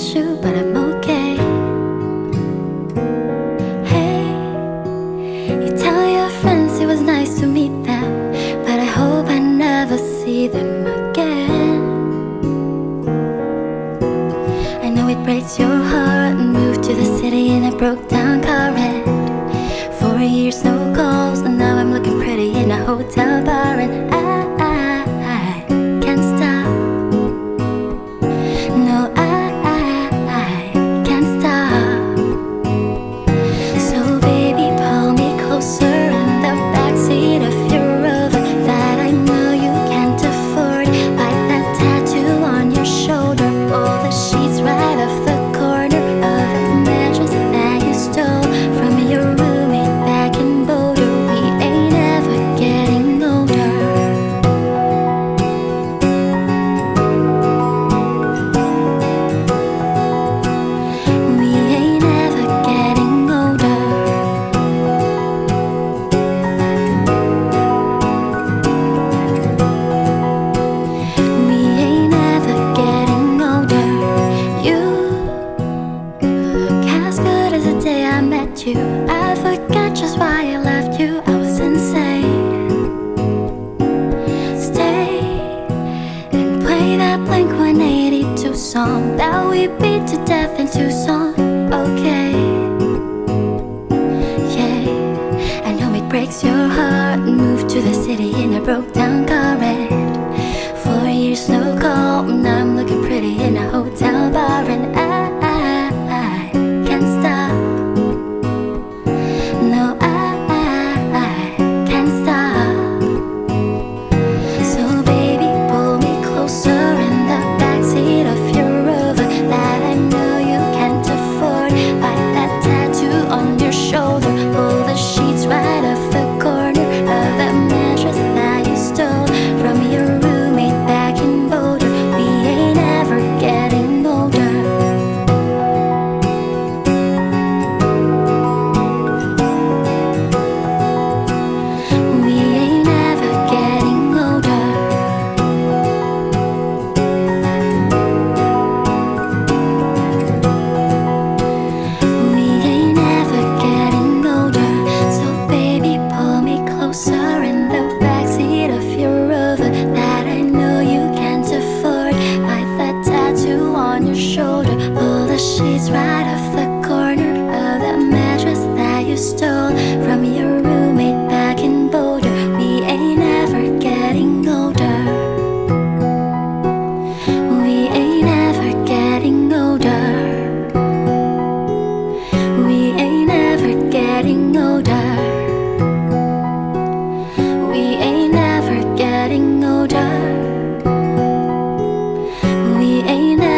miss but I'm okay. Hey, you tell your friends it was nice to meet them, but I hope I never see them again. I know it breaks your heart. Moved to the city in a broke down car and four years no calls, and now I'm looking pretty in a hotel bar and I. I song that we beat to death in Tucson. Okay, yeah. I know it breaks your heart. Moved to the city and I broke ain't